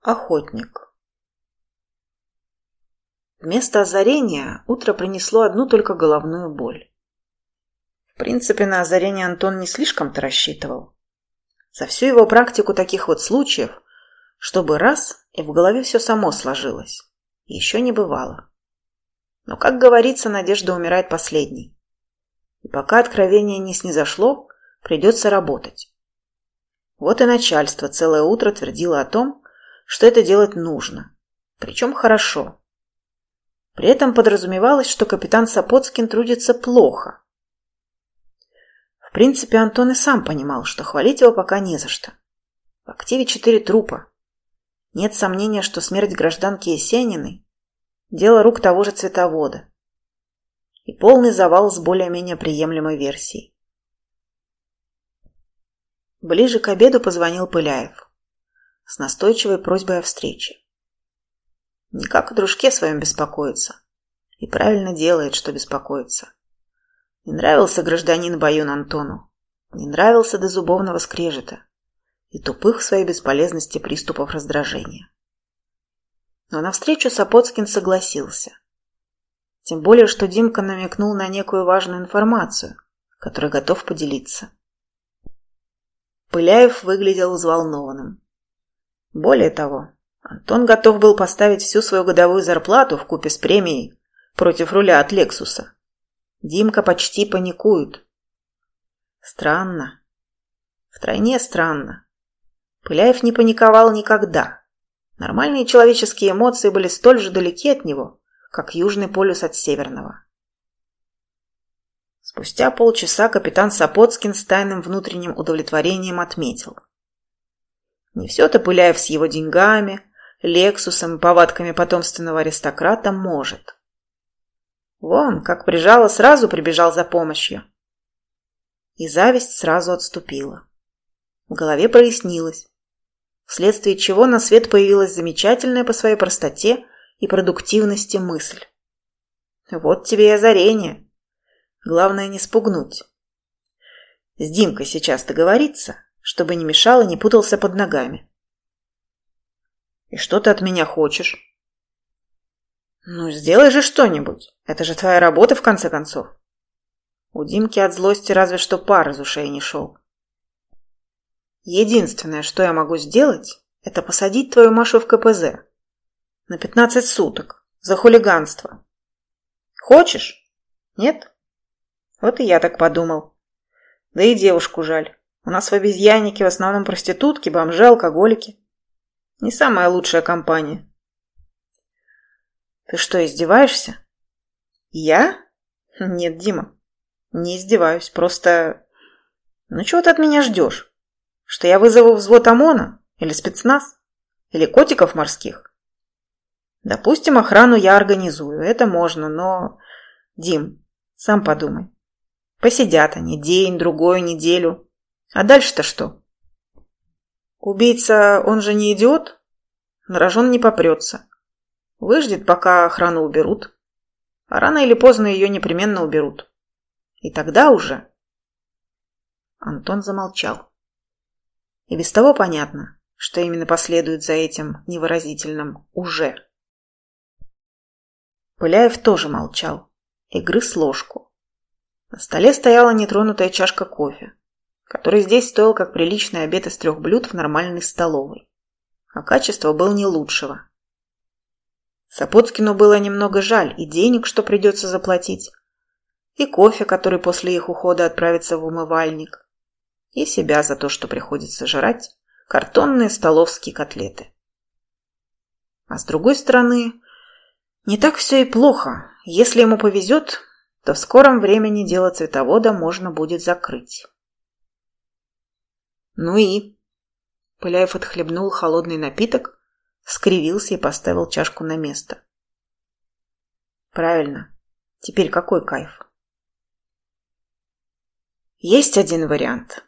Охотник. Вместо озарения утро принесло одну только головную боль. В принципе, на озарение Антон не слишком-то рассчитывал. За всю его практику таких вот случаев, чтобы раз и в голове все само сложилось, еще не бывало. Но, как говорится, надежда умирает последней. И пока откровение не снизошло, придется работать. Вот и начальство целое утро твердило о том, что это делать нужно. Причем хорошо. При этом подразумевалось, что капитан Сапоцкин трудится плохо. В принципе, Антон и сам понимал, что хвалить его пока не за что. В активе четыре трупа. Нет сомнения, что смерть гражданки Есениной – дело рук того же цветовода. И полный завал с более-менее приемлемой версией. Ближе к обеду позвонил Пыляев с настойчивой просьбой о встрече. Никак о дружке своем беспокоится. И правильно делает, что беспокоится. Не нравился гражданин Баюн Антону. Не нравился до зубовного скрежета и тупых в своей бесполезности приступов раздражения. Но навстречу Сапоцкин согласился. Тем более, что Димка намекнул на некую важную информацию, которой готов поделиться. Пыляев выглядел взволнованным. Более того, Антон готов был поставить всю свою годовую зарплату в купе с премией против руля от Лексуса. Димка почти паникует. Странно. Втройне странно. Пыляев не паниковал никогда. Нормальные человеческие эмоции были столь же далеки от него, как южный полюс от северного. Спустя полчаса капитан Сапоцкин с тайным внутренним удовлетворением отметил. Не все-то с его деньгами, Лексусом и повадками потомственного аристократа может. Вон, как прижало, сразу прибежал за помощью. И зависть сразу отступила. В голове прояснилось, вследствие чего на свет появилась замечательная по своей простоте и продуктивности мысль. Вот тебе и озарение. Главное не спугнуть. С Димкой сейчас договориться, чтобы не мешал и не путался под ногами. «И что ты от меня хочешь?» «Ну, сделай же что-нибудь. Это же твоя работа, в конце концов». У Димки от злости разве что пар из ушей не шел. «Единственное, что я могу сделать, это посадить твою Машу в КПЗ. На пятнадцать суток. За хулиганство. Хочешь? Нет? Вот и я так подумал. Да и девушку жаль. У нас в обезьяннике в основном проститутки, бомжи, алкоголики. Не самая лучшая компания. Ты что, издеваешься? Я? Нет, Дима. Не издеваюсь, просто... Ну чего ты от меня ждешь? Что я вызову взвод ОМОНа? Или спецназ? Или котиков морских? Допустим, охрану я организую, это можно, но... Дим, сам подумай. Посидят они день, другую неделю. А дальше-то что? Убийца, он же не идиот? На рожон не попрется. Выждет, пока охрану уберут. А рано или поздно ее непременно уберут. И тогда уже... Антон замолчал. И без того понятно, что именно последует за этим невыразительным «уже». Пыляев тоже молчал и грыз ложку. На столе стояла нетронутая чашка кофе который здесь стоил как приличный обед из трех блюд в нормальной столовой. А качество было не лучшего. Сапоцкину было немного жаль и денег, что придется заплатить, и кофе, который после их ухода отправится в умывальник, и себя за то, что приходится жрать картонные столовские котлеты. А с другой стороны, не так все и плохо. Если ему повезет, то в скором времени дело цветовода можно будет закрыть. «Ну и?» Пыляев отхлебнул холодный напиток, скривился и поставил чашку на место. «Правильно. Теперь какой кайф?» «Есть один вариант.